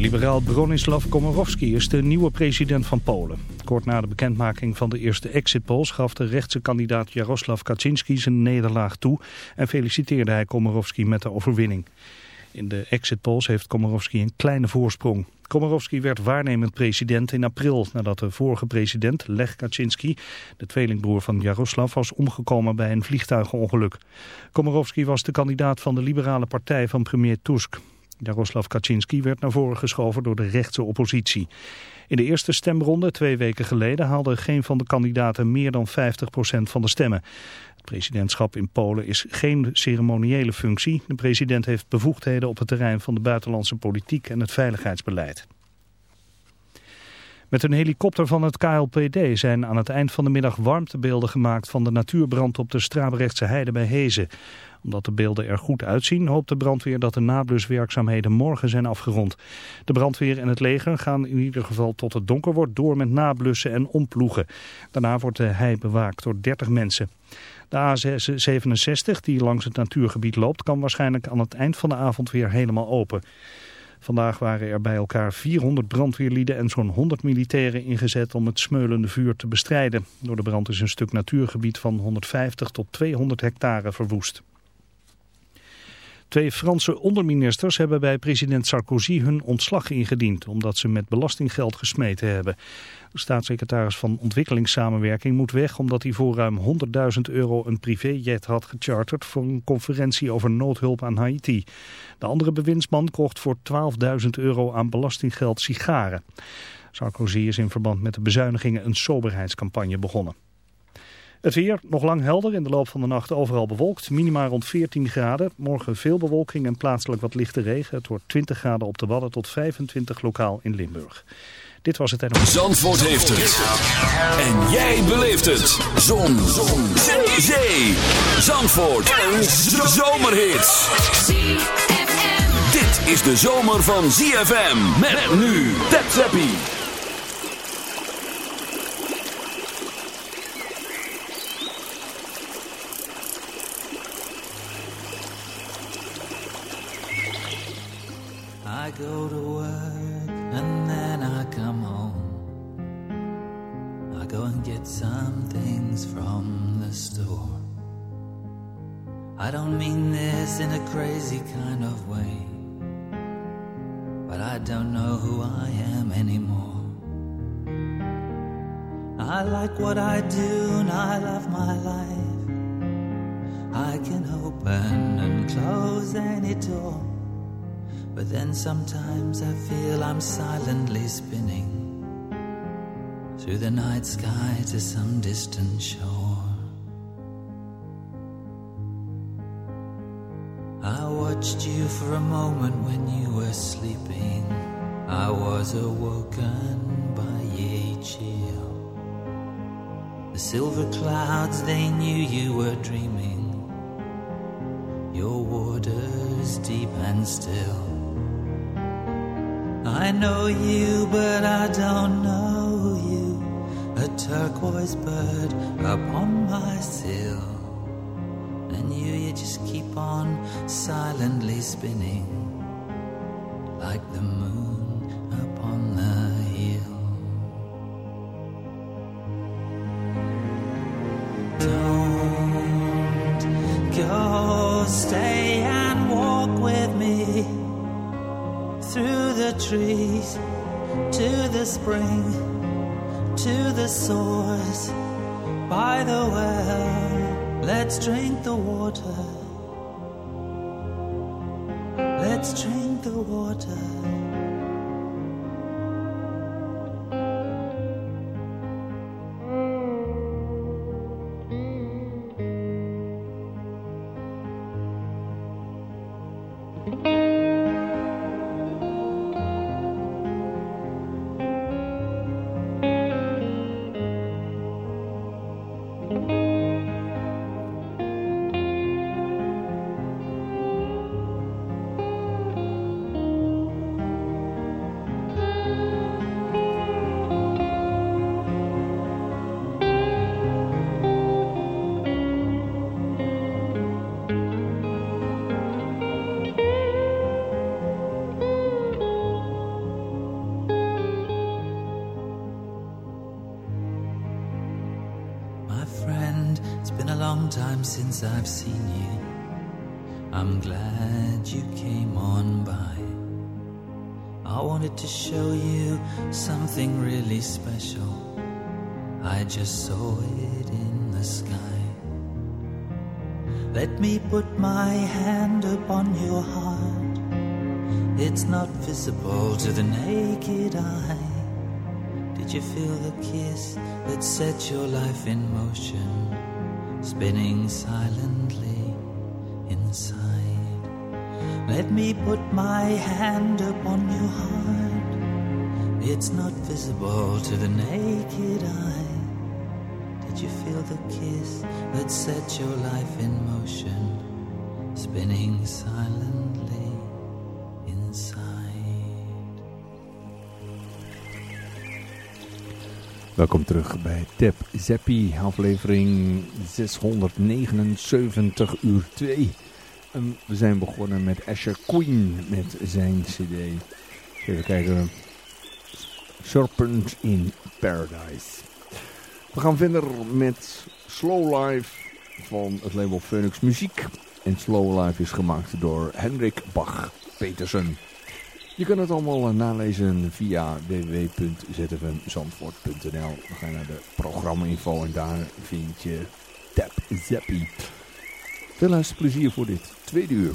Liberaal Bronislaw Komorowski is de nieuwe president van Polen. Kort na de bekendmaking van de eerste exit polls gaf de rechtse kandidaat Jaroslaw Kaczynski zijn nederlaag toe en feliciteerde hij Komorowski met de overwinning. In de exit polls heeft Komorowski een kleine voorsprong. Komorowski werd waarnemend president in april nadat de vorige president, Lech Kaczynski, de tweelingbroer van Jaroslav, was omgekomen bij een vliegtuigongeluk. Komorowski was de kandidaat van de liberale partij van premier Tusk. Jaroslav Kaczynski werd naar voren geschoven door de rechtse oppositie. In de eerste stemronde twee weken geleden haalde geen van de kandidaten meer dan 50% van de stemmen. Het presidentschap in Polen is geen ceremoniële functie. De president heeft bevoegdheden op het terrein van de buitenlandse politiek en het veiligheidsbeleid. Met een helikopter van het KLPD zijn aan het eind van de middag warmtebeelden gemaakt van de natuurbrand op de Strabrechtse heide bij Hezen omdat de beelden er goed uitzien, hoopt de brandweer dat de nabluswerkzaamheden morgen zijn afgerond. De brandweer en het leger gaan in ieder geval tot het donker wordt door met nablussen en omploegen. Daarna wordt de hei bewaakt door 30 mensen. De A67 die langs het natuurgebied loopt kan waarschijnlijk aan het eind van de avond weer helemaal open. Vandaag waren er bij elkaar 400 brandweerlieden en zo'n 100 militairen ingezet om het smeulende vuur te bestrijden. Door de brand is een stuk natuurgebied van 150 tot 200 hectare verwoest. Twee Franse onderministers hebben bij president Sarkozy hun ontslag ingediend... omdat ze met belastinggeld gesmeten hebben. De staatssecretaris van Ontwikkelingssamenwerking moet weg... omdat hij voor ruim 100.000 euro een privéjet had gecharterd... voor een conferentie over noodhulp aan Haiti. De andere bewindsman kocht voor 12.000 euro aan belastinggeld sigaren. Sarkozy is in verband met de bezuinigingen een soberheidscampagne begonnen. Het weer nog lang helder. In de loop van de nacht overal bewolkt. Minima rond 14 graden. Morgen veel bewolking en plaatselijk wat lichte regen. Het wordt 20 graden op de Wadden tot 25 lokaal in Limburg. Dit was het NOS. Zandvoort heeft het. En jij beleeft het. Zon. Zon. Zee. Zee. Zandvoort. Een zomerhit. Dit is de zomer van ZFM. Met nu. Tap I don't mean this in a crazy kind of way, but I don't know who I am anymore. I like what I do and I love my life. I can open and close any door. But then sometimes I feel I'm silently spinning through the night sky to some distant shore. I watched you for a moment when you were sleeping. I was awoken by a chill. The silver clouds, they knew you were dreaming. Your waters deep and still. I know you, but I don't know you. A turquoise bird upon my sill. And you, you just keep on silently spinning like the moon upon the hill. Don't go, stay and walk with me through the trees to the spring, to the source by the well. Let's drink the water. Let's drink the water. I've seen you. I'm glad you came on by. I wanted to show you something really special. I just saw it in the sky. Let me put my hand upon your heart. It's not visible to the naked eye. Did you feel the kiss that set your life in motion, spinning silently inside? Let me put my hand upon your heart. It's not visible to the naked eye. Did you feel the kiss that set your life in motion, spinning silently Welkom terug bij Tap Zeppi, aflevering 679 uur 2. En we zijn begonnen met Asher Queen met zijn cd. Even kijken. Serpent in Paradise. We gaan verder met Slow Life van het label Phoenix Muziek. En Slow Life is gemaakt door Hendrik Bach-Petersen. Je kan het allemaal eh, nalezen via www.zfmzandvoort.nl. We gaan naar de programma-info en daar vind je Tap Zappie. Veel luisterplezier voor dit tweede uur.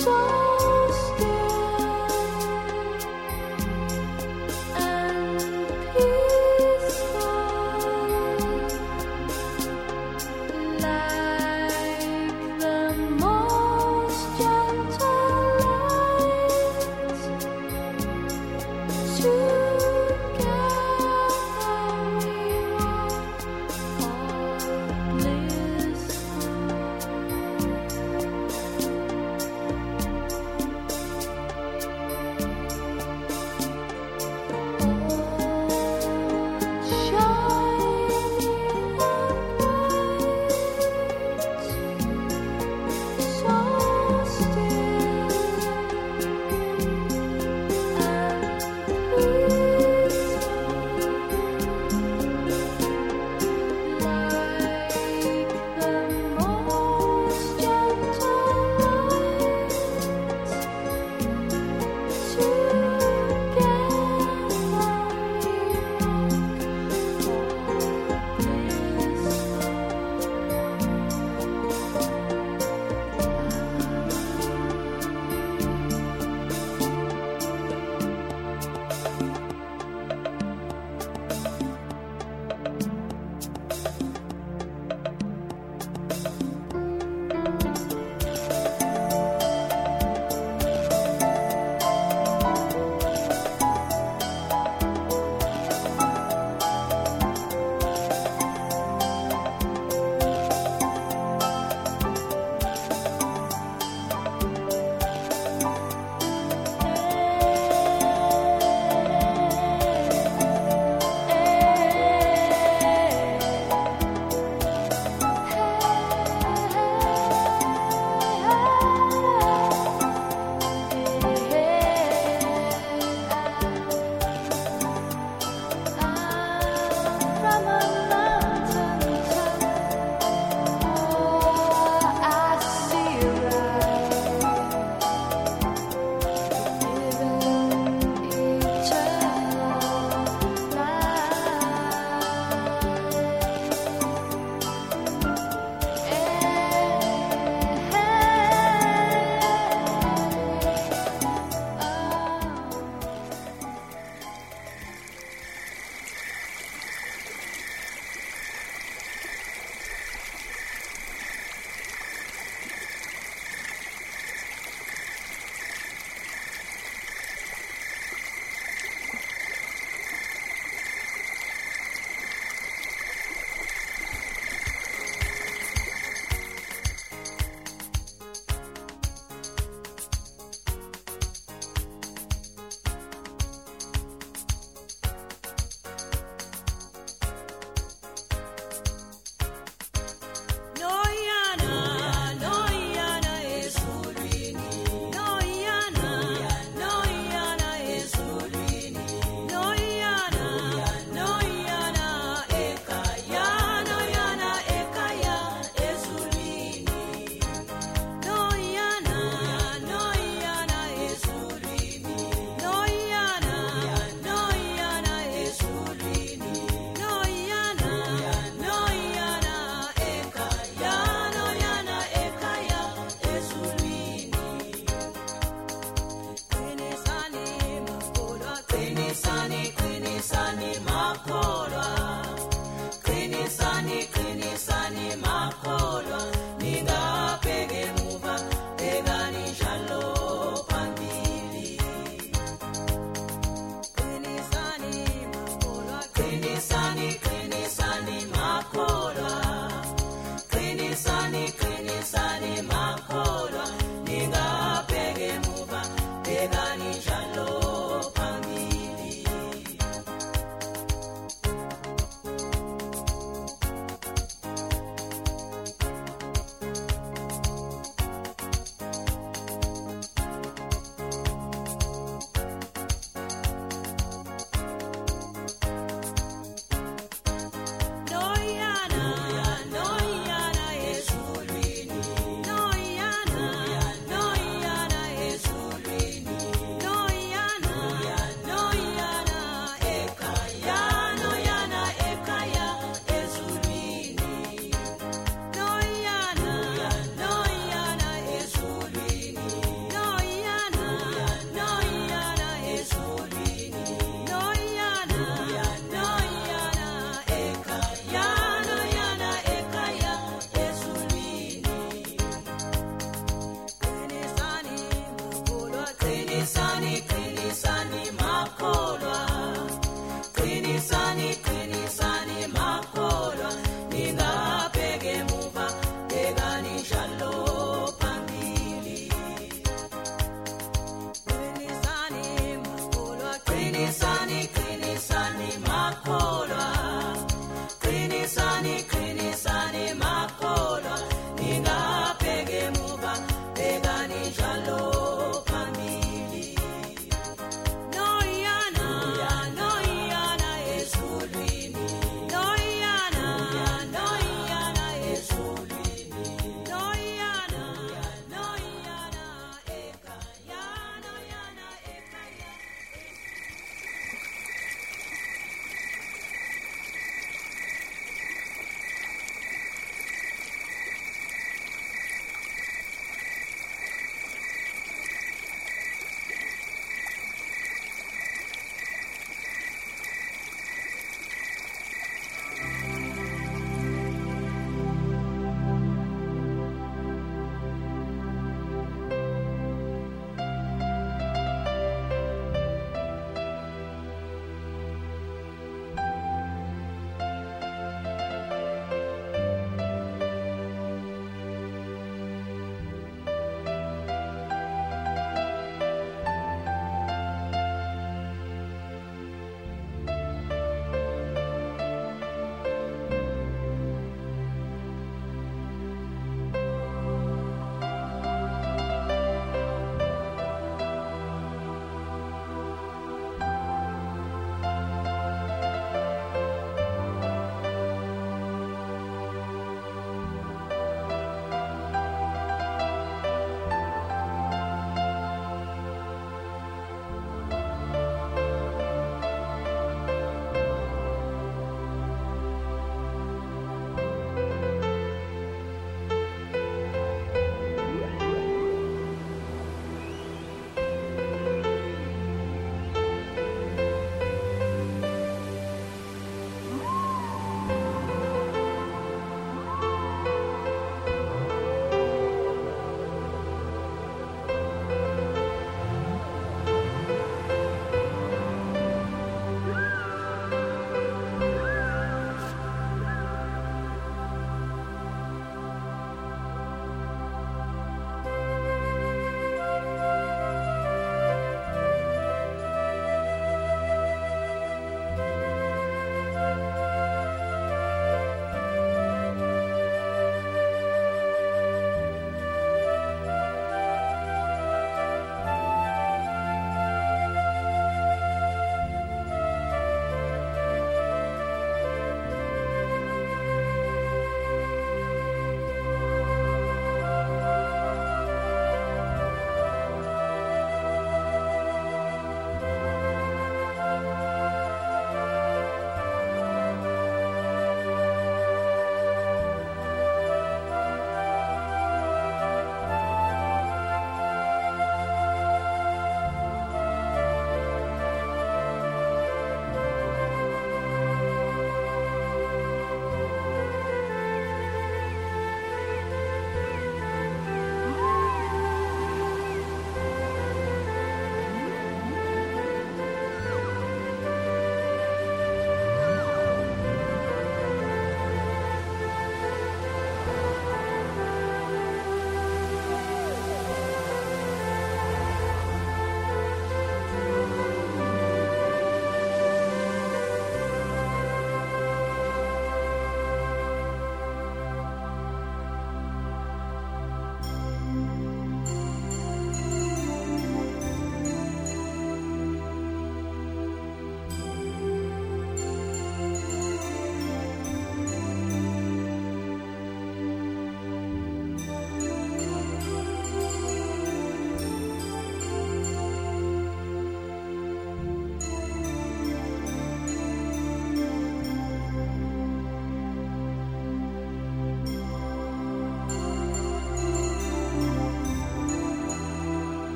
说。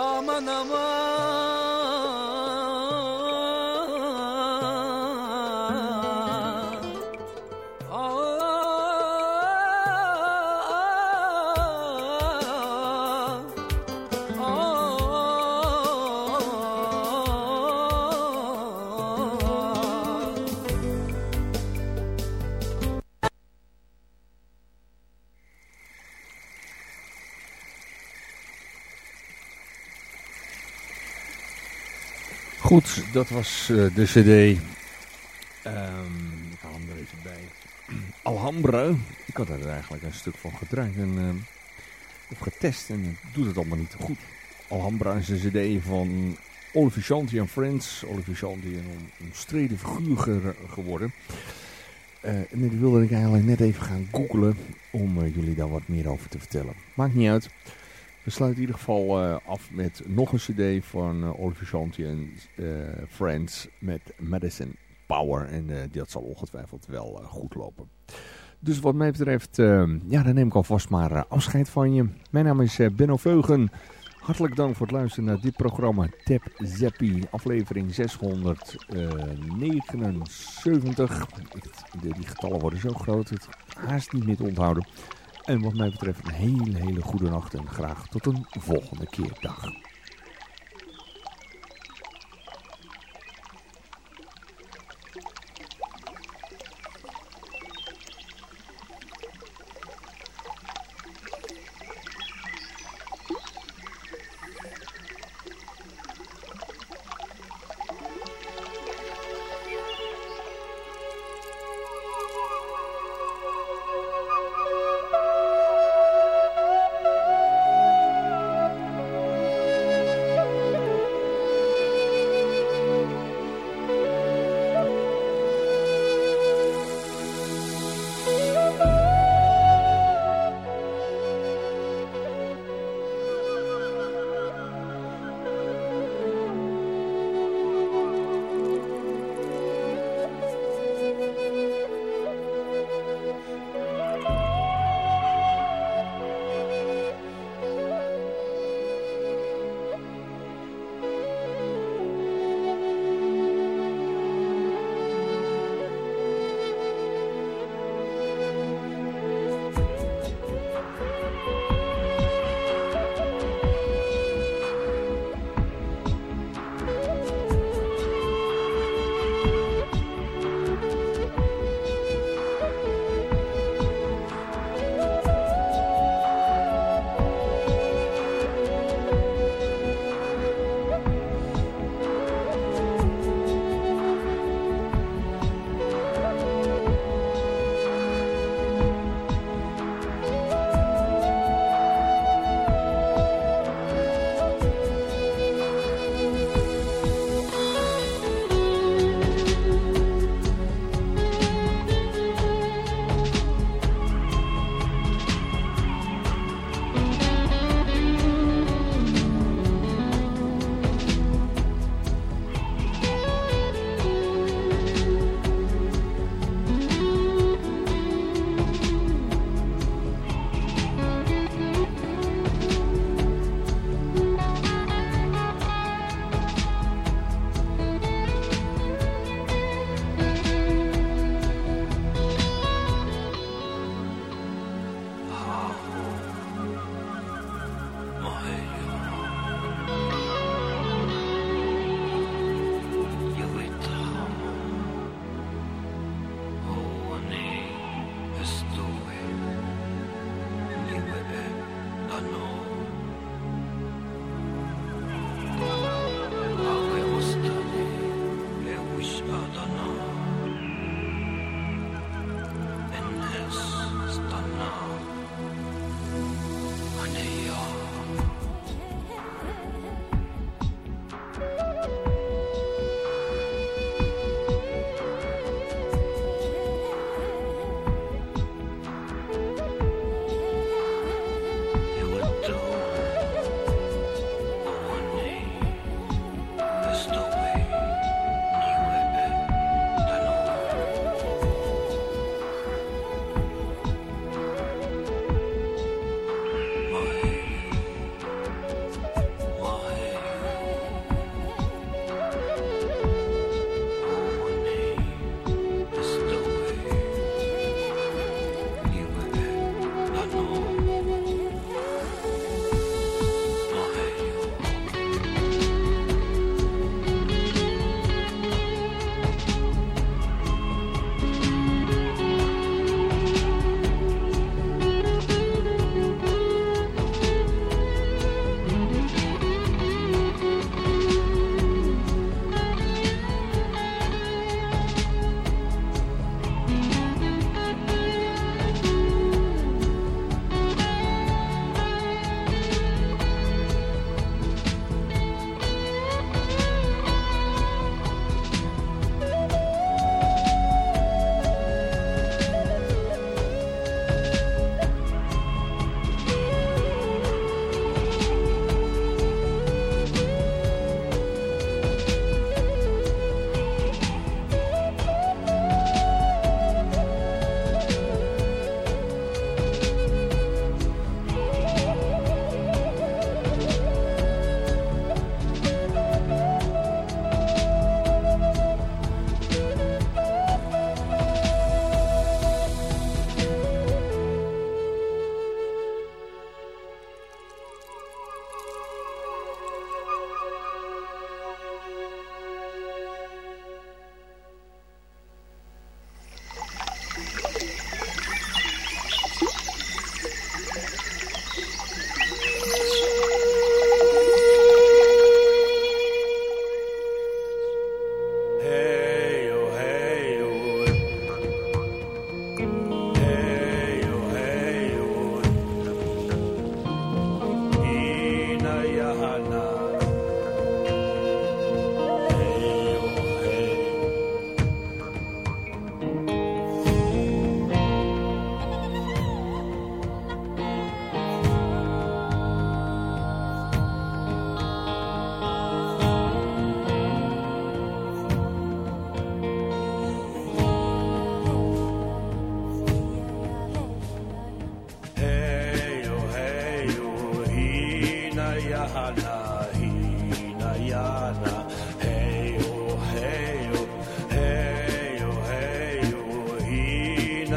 Aman aman Goed, dat was eh, de cd. Ehm, ik haal hem er even bij. Alhambra. Ik had er eigenlijk een stuk van gedraaid en, ehm, of getest en het doet het allemaal niet goed. Alhambra is een cd van Oliver Shanti en Friends. Oliver Shanti een omstreden figuur ge- geworden. Eh, en die wilde ik eigenlijk net even gaan googlen om eh, jullie daar wat meer over te vertellen. Maakt niet uit. We sluiten in ieder geval eh, af met nog een cd van eh, Oliver Shanti en eh, Friends met Medicine Power. En dat zal ongetwijfeld wel goed lopen. Dus wat mij betreft, ja, dan neem ik alvast maar afscheid van je. Mijn naam is Benno Veugen. Hartelijk dank voor het luisteren naar dit programma Tap Zappie, aflevering 679. Ik- de- die getallen worden zo groot, het haast niet meer te onthouden. En wat mij betreft een hele, hele goede nacht en graag tot een volgende keer. Dag.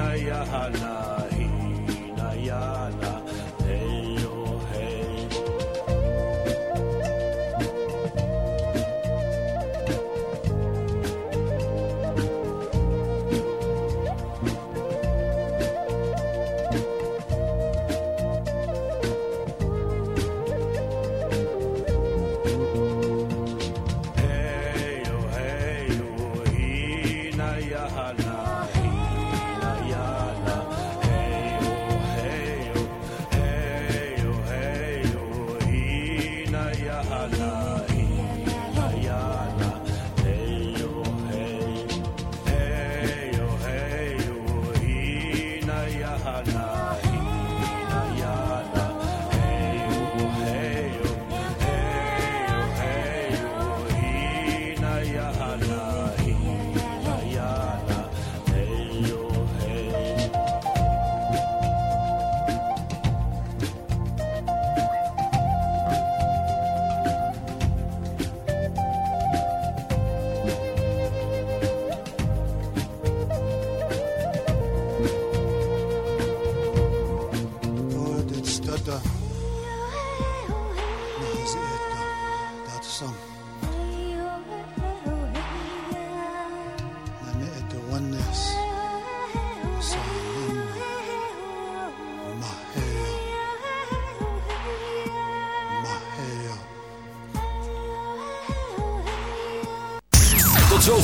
Jaya